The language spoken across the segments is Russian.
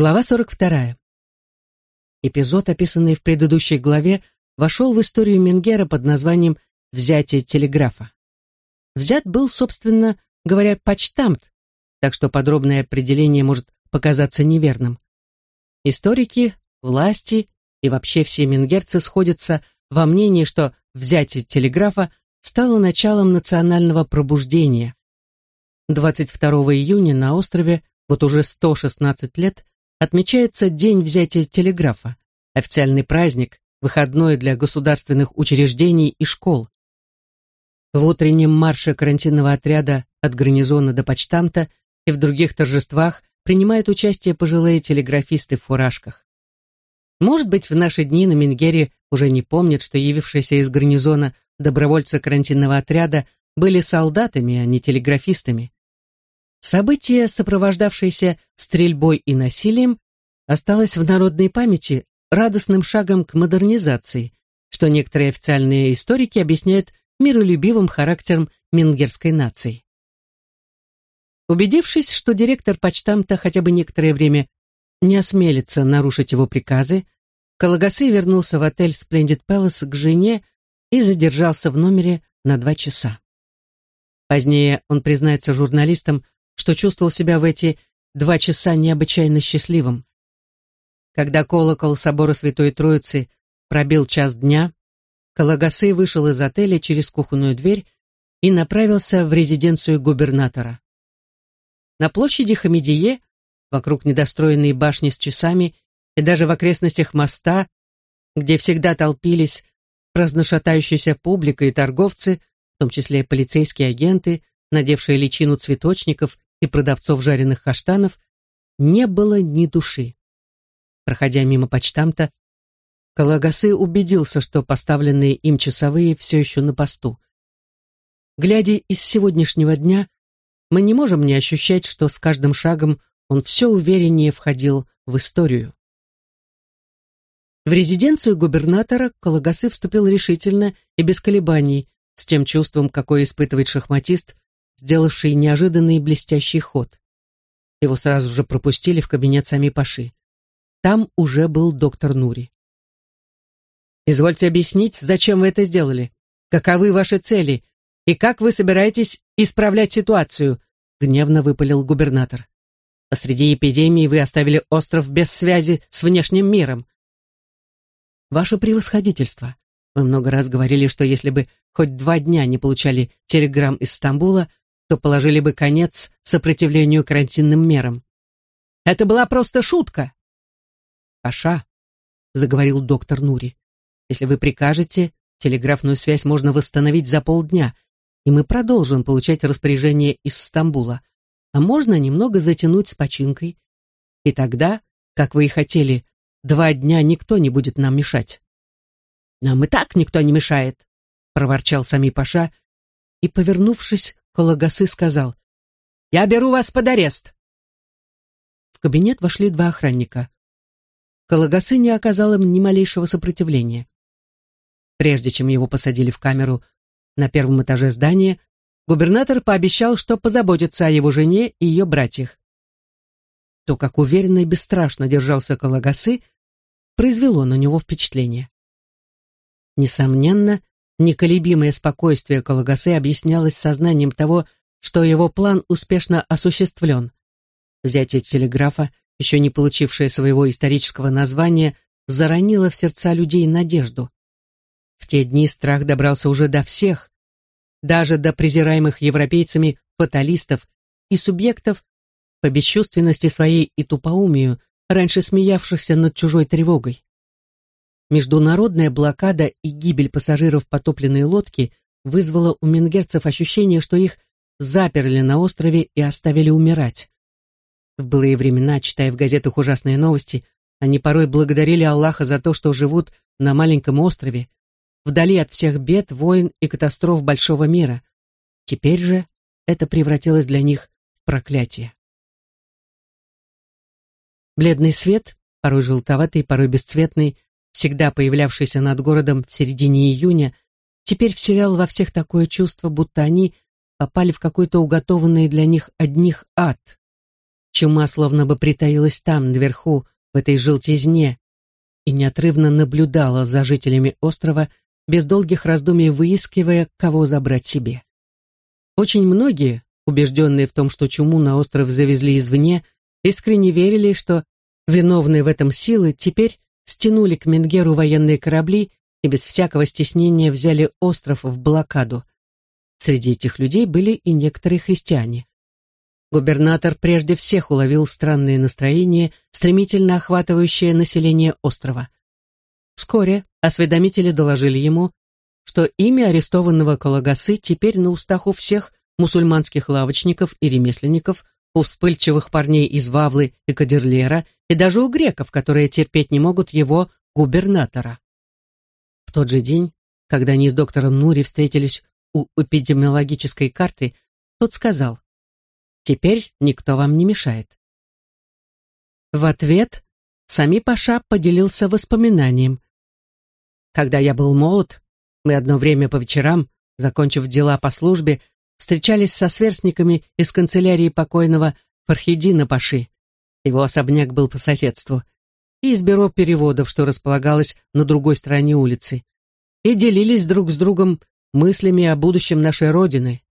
Глава 42. Эпизод, описанный в предыдущей главе, вошел в историю Менгера под названием «Взятие телеграфа». Взят был, собственно говоря, почтамт, так что подробное определение может показаться неверным. Историки, власти и вообще все менгерцы сходятся во мнении, что взятие телеграфа стало началом национального пробуждения. 22 июня на острове вот уже 116 лет отмечается День взятия телеграфа, официальный праздник, выходной для государственных учреждений и школ. В утреннем марше карантинного отряда от гарнизона до почтамта и в других торжествах принимают участие пожилые телеграфисты в фуражках. Может быть, в наши дни на Мингере уже не помнят, что явившиеся из гарнизона добровольцы карантинного отряда были солдатами, а не телеграфистами. Событие, сопровождавшееся стрельбой и насилием, осталось в народной памяти радостным шагом к модернизации, что некоторые официальные историки объясняют миролюбивым характером мингерской нации. Убедившись, что директор почтамта хотя бы некоторое время не осмелится нарушить его приказы, Калагасы вернулся в отель Splendid Palace к жене и задержался в номере на два часа. Позднее он признается журналистам, что чувствовал себя в эти два часа необычайно счастливым. Когда колокол собора Святой Троицы пробил час дня, Калагасы вышел из отеля через кухонную дверь и направился в резиденцию губернатора. На площади Хамидие, вокруг недостроенной башни с часами и даже в окрестностях моста, где всегда толпились разношатающаяся публика и торговцы, в том числе полицейские агенты, надевшие личину цветочников и продавцов жареных каштанов, не было ни души. Проходя мимо почтамта, Калагасы убедился, что поставленные им часовые все еще на посту. Глядя из сегодняшнего дня, мы не можем не ощущать, что с каждым шагом он все увереннее входил в историю. В резиденцию губернатора Калагасы вступил решительно и без колебаний, с тем чувством, какое испытывает шахматист, сделавший неожиданный блестящий ход. Его сразу же пропустили в кабинет сами Паши. Там уже был доктор Нури. «Извольте объяснить, зачем вы это сделали? Каковы ваши цели? И как вы собираетесь исправлять ситуацию?» гневно выпалил губернатор. «Посреди эпидемии вы оставили остров без связи с внешним миром. Ваше превосходительство, вы много раз говорили, что если бы хоть два дня не получали телеграмм из Стамбула, то положили бы конец сопротивлению карантинным мерам. Это была просто шутка. Паша, заговорил доктор Нури, если вы прикажете, телеграфную связь можно восстановить за полдня, и мы продолжим получать распоряжение из Стамбула. А можно немного затянуть с починкой. И тогда, как вы и хотели, два дня никто не будет нам мешать. Нам и так никто не мешает, проворчал сами Паша и, повернувшись Калагасы сказал, «Я беру вас под арест». В кабинет вошли два охранника. Калагасы не оказал им ни малейшего сопротивления. Прежде чем его посадили в камеру на первом этаже здания, губернатор пообещал, что позаботится о его жене и ее братьях. То, как уверенно и бесстрашно держался Калагасы, произвело на него впечатление. Несомненно, Неколебимое спокойствие Калагасе объяснялось сознанием того, что его план успешно осуществлен. Взятие телеграфа, еще не получившее своего исторического названия, заронило в сердца людей надежду. В те дни страх добрался уже до всех, даже до презираемых европейцами фаталистов и субъектов, по бесчувственности своей и тупоумию, раньше смеявшихся над чужой тревогой. Международная блокада и гибель пассажиров потопленной лодки вызвала у менгерцев ощущение, что их заперли на острове и оставили умирать. В былые времена, читая в газетах ужасные новости, они порой благодарили Аллаха за то, что живут на маленьком острове, вдали от всех бед, войн и катастроф большого мира. Теперь же это превратилось для них в проклятие. Бледный свет, порой желтоватый, порой бесцветный, всегда появлявшийся над городом в середине июня, теперь вселял во всех такое чувство, будто они попали в какой-то уготованный для них одних ад. Чума словно бы притаилась там, наверху, в этой желтизне, и неотрывно наблюдала за жителями острова, без долгих раздумий выискивая, кого забрать себе. Очень многие, убежденные в том, что чуму на остров завезли извне, искренне верили, что виновные в этом силы теперь стянули к Менгеру военные корабли и без всякого стеснения взяли остров в блокаду. Среди этих людей были и некоторые христиане. Губернатор прежде всех уловил странные настроения, стремительно охватывающее население острова. Вскоре осведомители доложили ему, что имя арестованного Калагасы теперь на устах у всех мусульманских лавочников и ремесленников, у вспыльчивых парней из Вавлы и Кадерлера, и даже у греков, которые терпеть не могут его губернатора. В тот же день, когда они с доктором Нури встретились у эпидемиологической карты, тот сказал, «Теперь никто вам не мешает». В ответ Сами Паша поделился воспоминанием. «Когда я был молод, мы одно время по вечерам, закончив дела по службе, встречались со сверстниками из канцелярии покойного Фархидина Паши. Его особняк был по соседству и из бюро переводов, что располагалось на другой стороне улицы, и делились друг с другом мыслями о будущем нашей Родины.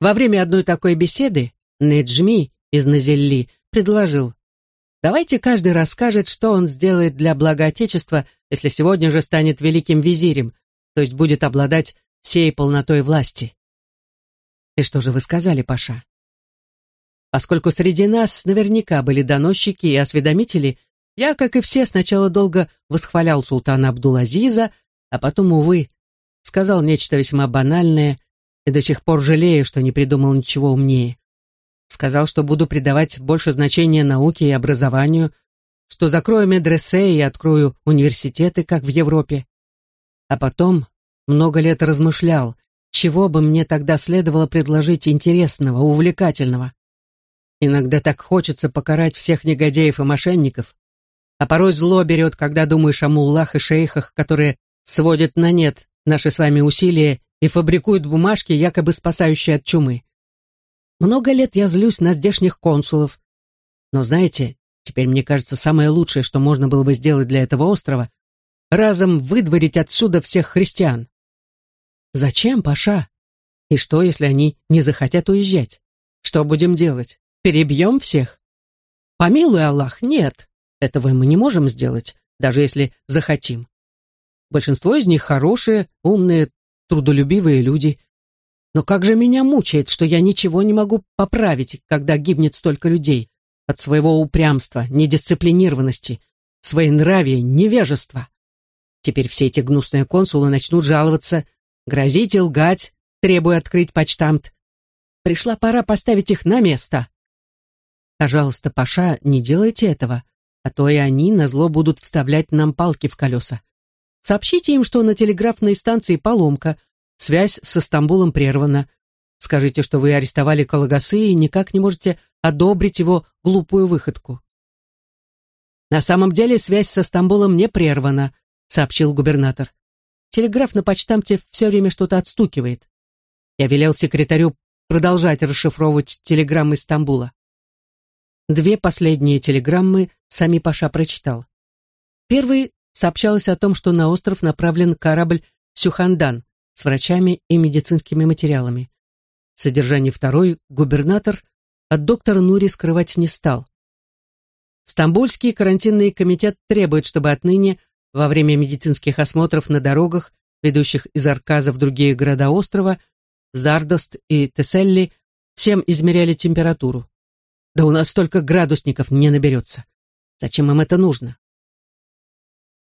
Во время одной такой беседы Неджми из Назелли предложил, давайте каждый расскажет, что он сделает для блага Отечества, если сегодня же станет великим визирем, то есть будет обладать всей полнотой власти. И что же вы сказали, Паша? Поскольку среди нас наверняка были доносчики и осведомители, я, как и все, сначала долго восхвалял султана Абдул-Азиза, а потом, увы, сказал нечто весьма банальное и до сих пор жалею, что не придумал ничего умнее. Сказал, что буду придавать больше значения науке и образованию, что закрою медресе и открою университеты, как в Европе. А потом много лет размышлял, чего бы мне тогда следовало предложить интересного, увлекательного. Иногда так хочется покарать всех негодяев и мошенников, а порой зло берет, когда думаешь о муллах и шейхах, которые сводят на нет наши с вами усилия и фабрикуют бумажки, якобы спасающие от чумы. Много лет я злюсь на здешних консулов. Но знаете, теперь мне кажется, самое лучшее, что можно было бы сделать для этого острова, разом выдворить отсюда всех христиан. Зачем, Паша? И что, если они не захотят уезжать? Что будем делать? Перебьем всех? Помилуй Аллах, нет. Этого мы не можем сделать, даже если захотим. Большинство из них хорошие, умные, трудолюбивые люди. Но как же меня мучает, что я ничего не могу поправить, когда гибнет столько людей от своего упрямства, недисциплинированности, своенравия, невежества. Теперь все эти гнусные консулы начнут жаловаться, грозить и лгать, требуя открыть почтамт. Пришла пора поставить их на место. Пожалуйста, Паша, не делайте этого а то и они назло будут вставлять нам палки в колеса. Сообщите им, что на телеграфной станции поломка, связь со Стамбулом прервана. Скажите, что вы арестовали Калагасы и никак не можете одобрить его глупую выходку. На самом деле связь со Стамбулом не прервана, сообщил губернатор. Телеграф на почтамте все время что-то отстукивает. Я велел секретарю продолжать расшифровывать телеграммы Стамбула. Две последние телеграммы сами Паша прочитал. Первый сообщалось о том, что на остров направлен корабль «Сюхандан» с врачами и медицинскими материалами. Содержание второй губернатор от доктора Нури скрывать не стал. Стамбульский карантинный комитет требует, чтобы отныне во время медицинских осмотров на дорогах, ведущих из Арказа в другие города острова, Зардост и Теселли, всем измеряли температуру. Да у нас столько градусников не наберется. Зачем им это нужно?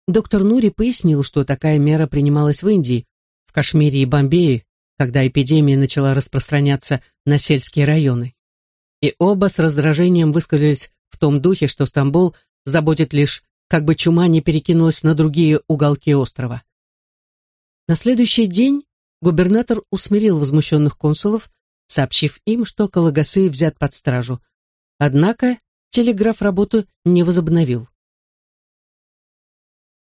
Доктор Нури пояснил, что такая мера принималась в Индии, в Кашмире и Бомбее, когда эпидемия начала распространяться на сельские районы. И оба с раздражением высказались в том духе, что Стамбул заботит лишь, как бы чума не перекинулась на другие уголки острова. На следующий день губернатор усмирил возмущенных консулов, сообщив им, что Калагасы взят под стражу, Однако телеграф работу не возобновил.